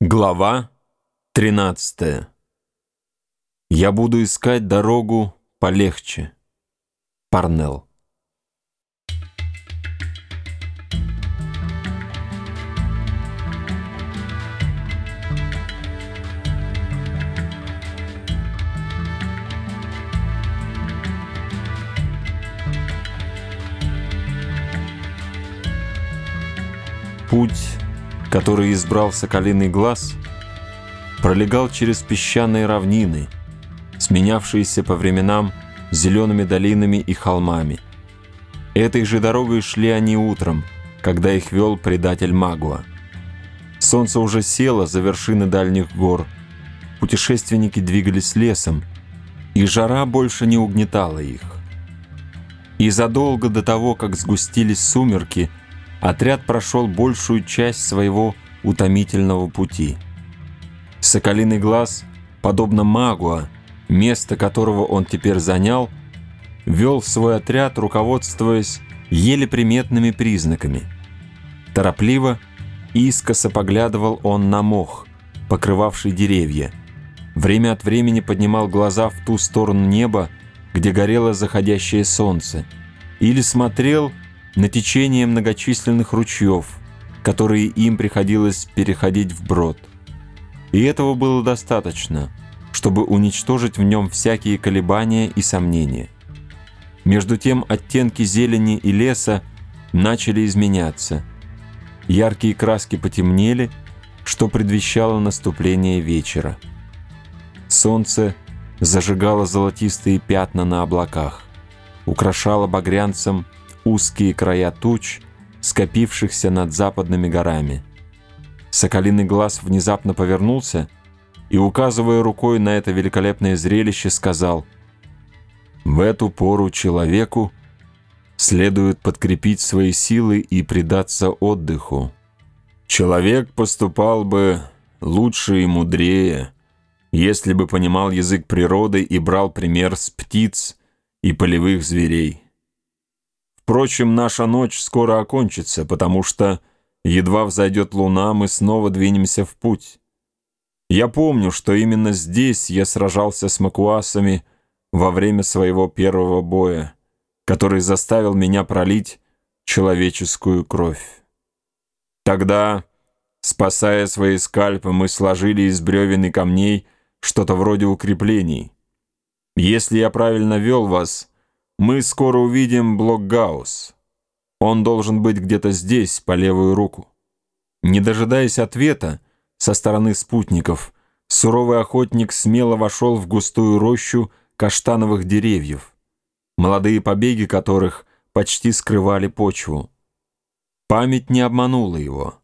Глава 13 Я буду искать дорогу полегче. Парнелл Путь который избрал Соколиный глаз, пролегал через песчаные равнины, сменявшиеся по временам зелеными долинами и холмами. Этой же дорогой шли они утром, когда их вел предатель Магуа. Солнце уже село за вершины дальних гор, путешественники двигались лесом, и жара больше не угнетала их. И задолго до того, как сгустились сумерки, отряд прошел большую часть своего утомительного пути. Соколиный глаз, подобно Магуа, место которого он теперь занял, вел свой отряд, руководствуясь еле приметными признаками. Торопливо, искоса поглядывал он на мох, покрывавший деревья. Время от времени поднимал глаза в ту сторону неба, где горело заходящее солнце, или смотрел на течение многочисленных ручьев, которые им приходилось переходить вброд. И этого было достаточно, чтобы уничтожить в нем всякие колебания и сомнения. Между тем оттенки зелени и леса начали изменяться. Яркие краски потемнели, что предвещало наступление вечера. Солнце зажигало золотистые пятна на облаках, украшало багрянцем узкие края туч, скопившихся над западными горами. Соколиный глаз внезапно повернулся и, указывая рукой на это великолепное зрелище, сказал «В эту пору человеку следует подкрепить свои силы и предаться отдыху. Человек поступал бы лучше и мудрее, если бы понимал язык природы и брал пример с птиц и полевых зверей. Впрочем, наша ночь скоро окончится, потому что, едва взойдет луна, мы снова двинемся в путь. Я помню, что именно здесь я сражался с макуасами во время своего первого боя, который заставил меня пролить человеческую кровь. Тогда, спасая свои скальпы, мы сложили из бревен и камней что-то вроде укреплений. Если я правильно вел вас, мы скоро увидим Блокгаус. Он должен быть где-то здесь, по левую руку. Не дожидаясь ответа со стороны спутников, суровый охотник смело вошел в густую рощу каштановых деревьев, молодые побеги которых почти скрывали почву. Память не обманула его.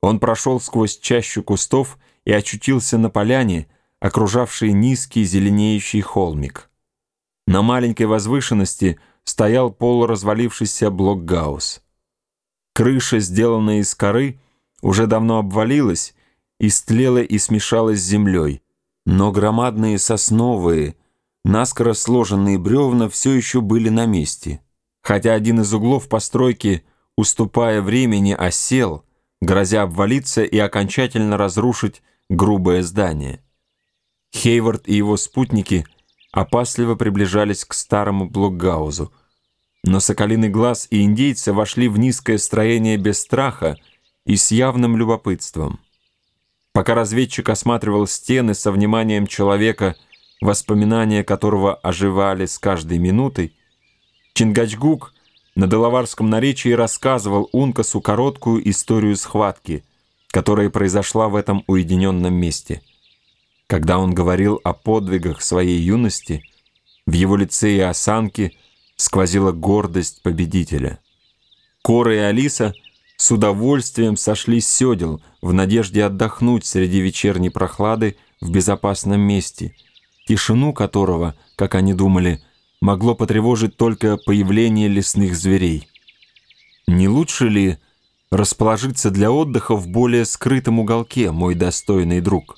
Он прошел сквозь чащу кустов и очутился на поляне, окружавшей низкий зеленеющий холмик. На маленькой возвышенности стоял полуразвалившийся блокгаус. Крыша, сделанная из коры, уже давно обвалилась, истлела и смешалась с землей, но громадные сосновые, наскоро сложенные бревна все еще были на месте, хотя один из углов постройки, уступая времени, осел, грозя обвалиться и окончательно разрушить грубое здание. Хейвард и его спутники – опасливо приближались к старому блокгаузу. Но соколиный глаз и индейцы вошли в низкое строение без страха и с явным любопытством. Пока разведчик осматривал стены со вниманием человека, воспоминания которого оживали с каждой минутой, Чингачгук на делаварском наречии рассказывал Ункасу короткую историю схватки, которая произошла в этом уединенном месте – когда он говорил о подвигах своей юности, в его лице и осанке сквозила гордость победителя. Кора и Алиса с удовольствием сошли с седел в надежде отдохнуть среди вечерней прохлады в безопасном месте, тишину которого, как они думали, могло потревожить только появление лесных зверей. Не лучше ли расположиться для отдыха в более скрытом уголке, мой достойный друг?»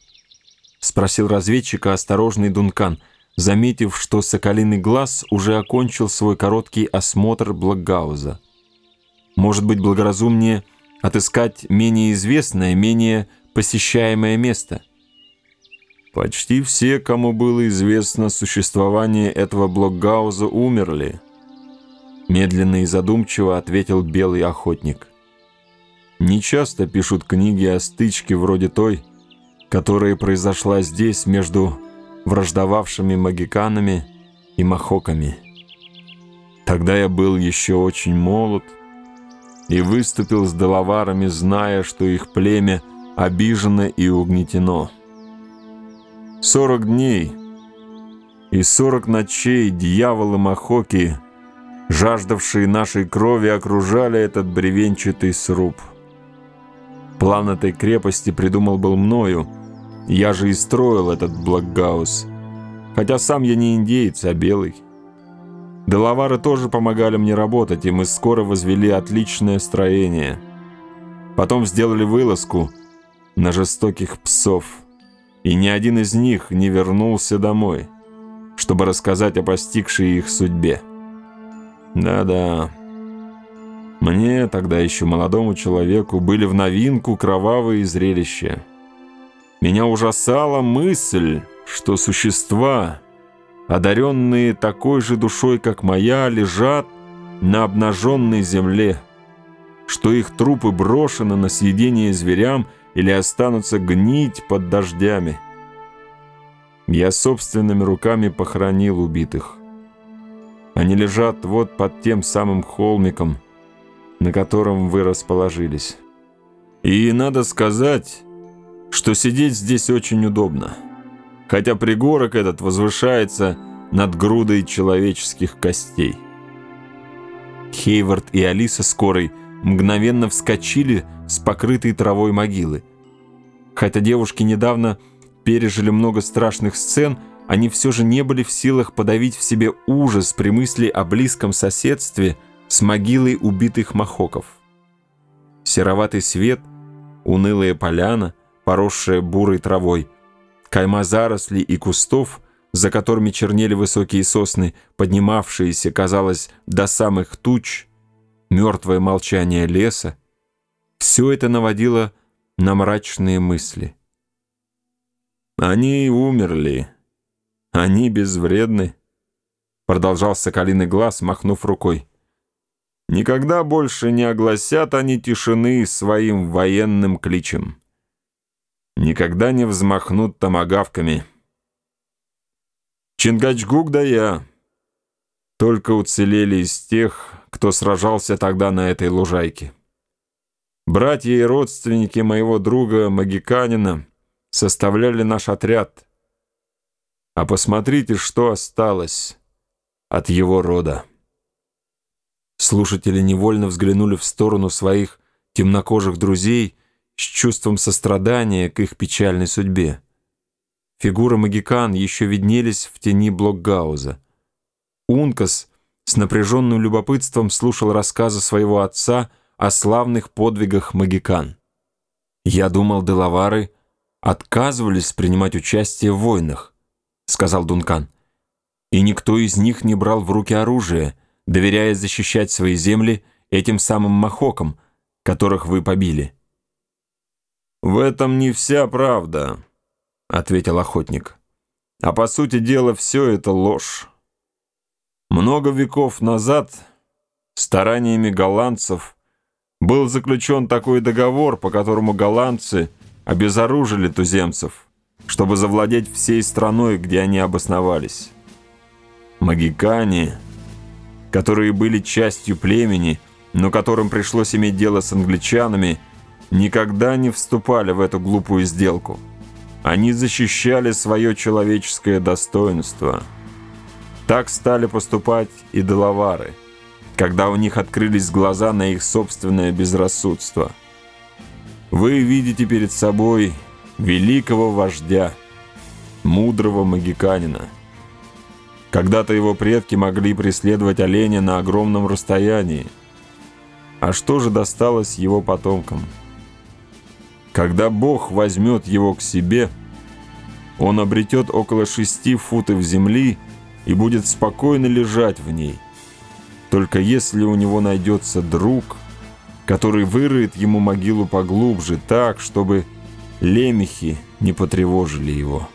Спросил разведчика осторожный Дункан, заметив, что Соколиный глаз уже окончил свой короткий осмотр Благауза. Может быть, благоразумнее отыскать менее известное, менее посещаемое место. Почти все, кому было известно существование этого блокгауза, умерли. Медленно и задумчиво ответил белый охотник. Нечасто пишут книги о стычке вроде той, которая произошла здесь между враждовавшими магиканами и махоками. Тогда я был еще очень молод и выступил с доловарами, зная, что их племя обижено и угнетено. Сорок дней и сорок ночей дьяволы Махоки, жаждавшие нашей крови, окружали этот бревенчатый сруб. План этой крепости придумал был мною, я же и строил этот блокгаус, хотя сам я не индеец, а белый. Делавары тоже помогали мне работать, и мы скоро возвели отличное строение. Потом сделали вылазку на жестоких псов, и ни один из них не вернулся домой, чтобы рассказать о постигшей их судьбе. Да-да, мне, тогда еще молодому человеку, были в новинку кровавые зрелища. Меня ужасала мысль, что существа одаренные такой же душой, как моя, лежат на обнаженной земле, что их трупы брошены на съедение зверям или останутся гнить под дождями. Я собственными руками похоронил убитых. Они лежат вот под тем самым холмиком, на котором вы расположились. И надо сказать, что сидеть здесь очень удобно хотя пригорок этот возвышается над грудой человеческих костей. Хейвард и Алиса скорой мгновенно вскочили с покрытой травой могилы. Хотя девушки недавно пережили много страшных сцен, они все же не были в силах подавить в себе ужас при мысли о близком соседстве с могилой убитых махоков. Сероватый свет, унылая поляна, поросшая бурой травой — Кайма зарослей и кустов, за которыми чернели высокие сосны, поднимавшиеся, казалось, до самых туч, мертвое молчание леса, все это наводило на мрачные мысли. «Они умерли. Они безвредны», — продолжал соколиный глаз, махнув рукой. «Никогда больше не огласят они тишины своим военным кличем» никогда не взмахнут томагавками. Чингачгук да я только уцелели из тех, кто сражался тогда на этой лужайке. Братья и родственники моего друга Магиканина составляли наш отряд. А посмотрите, что осталось от его рода. Слушатели невольно взглянули в сторону своих темнокожих друзей с чувством сострадания к их печальной судьбе. Фигуры магикан еще виднелись в тени Блокгауза. Ункас с напряженным любопытством слушал рассказы своего отца о славных подвигах магикан. «Я думал, делавары отказывались принимать участие в войнах», — сказал Дункан. «И никто из них не брал в руки оружие, доверяя защищать свои земли этим самым махокам, которых вы побили». «В этом не вся правда», — ответил охотник. «А по сути дела все это ложь. Много веков назад стараниями голландцев был заключен такой договор, по которому голландцы обезоружили туземцев, чтобы завладеть всей страной, где они обосновались. Магикане, которые были частью племени, но которым пришлось иметь дело с англичанами — никогда не вступали в эту глупую сделку. Они защищали свое человеческое достоинство. Так стали поступать и деловары, когда у них открылись глаза на их собственное безрассудство. Вы видите перед собой великого вождя, мудрого магиканина. Когда-то его предки могли преследовать оленя на огромном расстоянии. А что же досталось его потомкам? Когда Бог возьмет его к себе, он обретет около шести футов земли и будет спокойно лежать в ней. Только если у него найдется друг, который вырыет ему могилу поглубже так, чтобы лемехи не потревожили его.